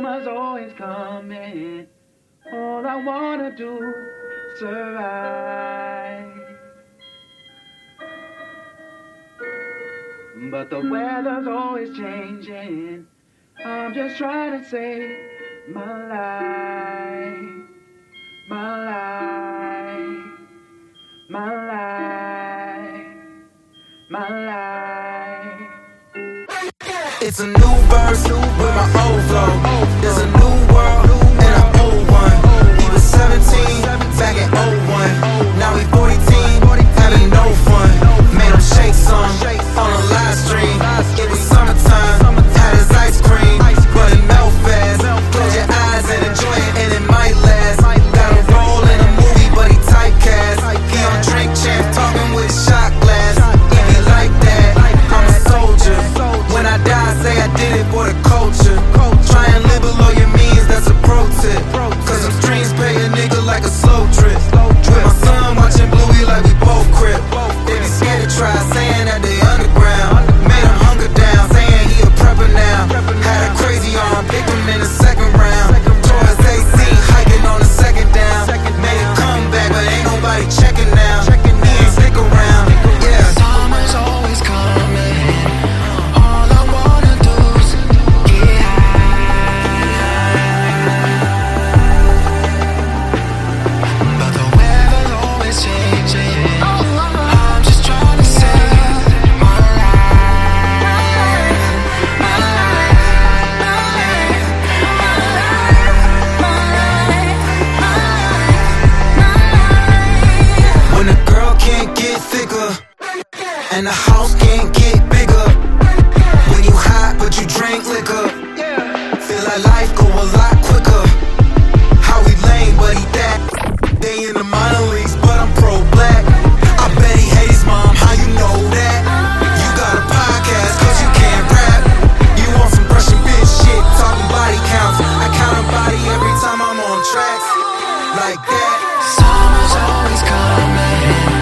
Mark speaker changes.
Speaker 1: summer's always coming. All I wanna do is survive. But the weather's always changing. I'm just trying to save my life, my life, my life, my life. It's a new verse with my old flow. There's a new And the house can't get bigger. When you hot but you drink liquor. Feel like life go a lot quicker. How he lame, but he that They in the minor leagues, but I'm pro-black I bet he hates mom, how you know that? You got a podcast, cause you can't rap. You want some Russian bitch shit, talking body counts. I count a body every time I'm on tracks Like that.
Speaker 2: Summer's always coming.